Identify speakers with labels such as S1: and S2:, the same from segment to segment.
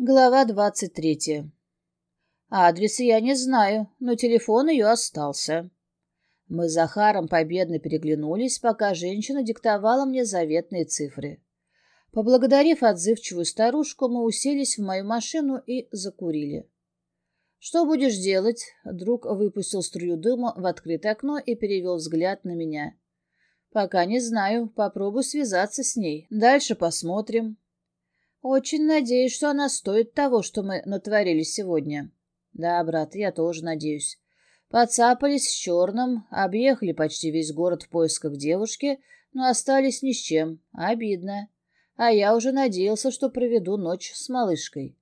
S1: Глава двадцать третья. Адреса я не знаю, но телефон ее остался. Мы с Захаром победно переглянулись, пока женщина диктовала мне заветные цифры. Поблагодарив отзывчивую старушку, мы уселись в мою машину и закурили. «Что будешь делать?» Друг выпустил струю дыма в открытое окно и перевел взгляд на меня. «Пока не знаю. Попробую связаться с ней. Дальше посмотрим». Очень надеюсь, что она стоит того, что мы натворили сегодня. Да, брат, я тоже надеюсь. Поцапались с черным, объехали почти весь город в поисках девушки, но остались ни с чем. Обидно. А я уже надеялся, что проведу ночь с малышкой.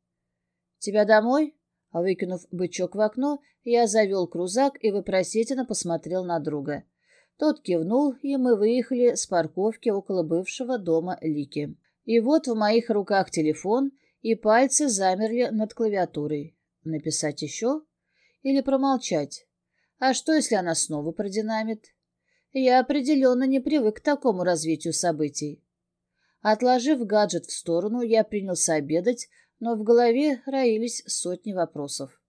S1: Тебя домой? Выкинув бычок в окно, я завел крузак и вопросительно посмотрел на друга. Тот кивнул, и мы выехали с парковки около бывшего дома Лики. И вот в моих руках телефон, и пальцы замерли над клавиатурой. Написать еще? Или промолчать? А что, если она снова продинамит? Я определенно не привык к такому развитию событий. Отложив гаджет в сторону, я принялся обедать, но в голове роились сотни вопросов.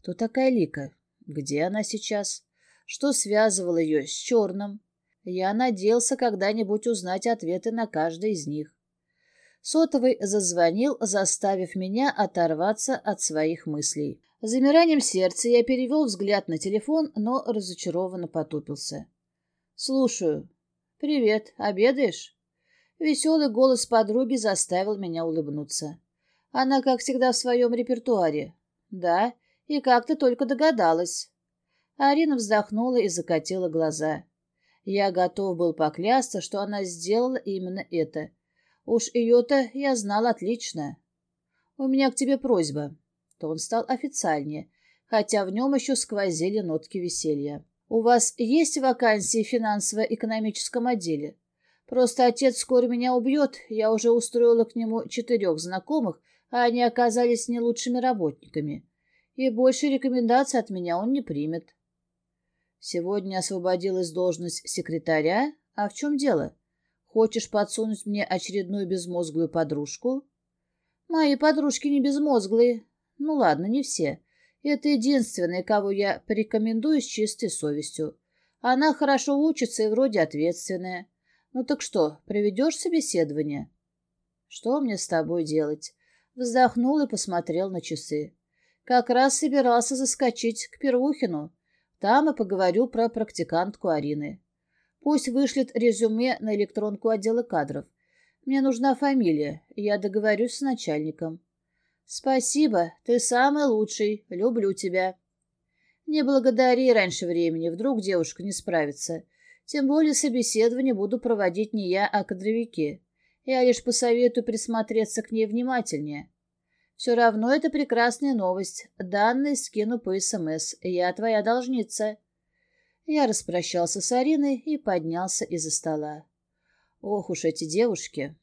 S1: Кто такая Лика? Где она сейчас? Что связывало ее с черным? Я надеялся когда-нибудь узнать ответы на каждый из них. Сотовый зазвонил, заставив меня оторваться от своих мыслей. Замиранием сердца я перевел взгляд на телефон, но разочарованно потупился. «Слушаю. Привет. Обедаешь?» Веселый голос подруги заставил меня улыбнуться. Она, как всегда, в своем репертуаре. «Да, и как ты только догадалась». Арина вздохнула и закатила глаза. Я готов был поклясться, что она сделала именно это — Уж ее-то я знал отлично. У меня к тебе просьба. Тон стал официальнее, хотя в нем еще сквозили нотки веселья. У вас есть вакансии в финансово-экономическом отделе? Просто отец скоро меня убьет, я уже устроила к нему четырех знакомых, а они оказались не лучшими работниками. И больше рекомендаций от меня он не примет. Сегодня освободилась должность секретаря. А в чем дело? Хочешь подсунуть мне очередную безмозглую подружку? Мои подружки не безмозглые. Ну ладно, не все. Это единственная, кого я порекомендую с чистой совестью. Она хорошо учится и вроде ответственная. Ну так что, проведешь собеседование? Что мне с тобой делать? Вздохнул и посмотрел на часы. Как раз собирался заскочить к Первухину. Там и поговорю про практикантку Арины. Пусть вышлет резюме на электронку отдела кадров. Мне нужна фамилия, я договорюсь с начальником. Спасибо, ты самый лучший, люблю тебя. Не благодари раньше времени, вдруг девушка не справится. Тем более собеседование буду проводить не я, а кадровики. Я лишь посоветую присмотреться к ней внимательнее. Все равно это прекрасная новость. Данные скину по СМС. Я твоя должница. Я распрощался с Ариной и поднялся из-за стола. Ох уж эти девушки.